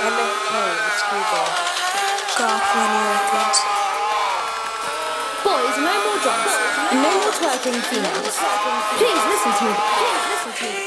MFK, the schoolboy. Goth Money Records. Boys, no more drugs and no more twerking females. Please listen to me. Please listen to me.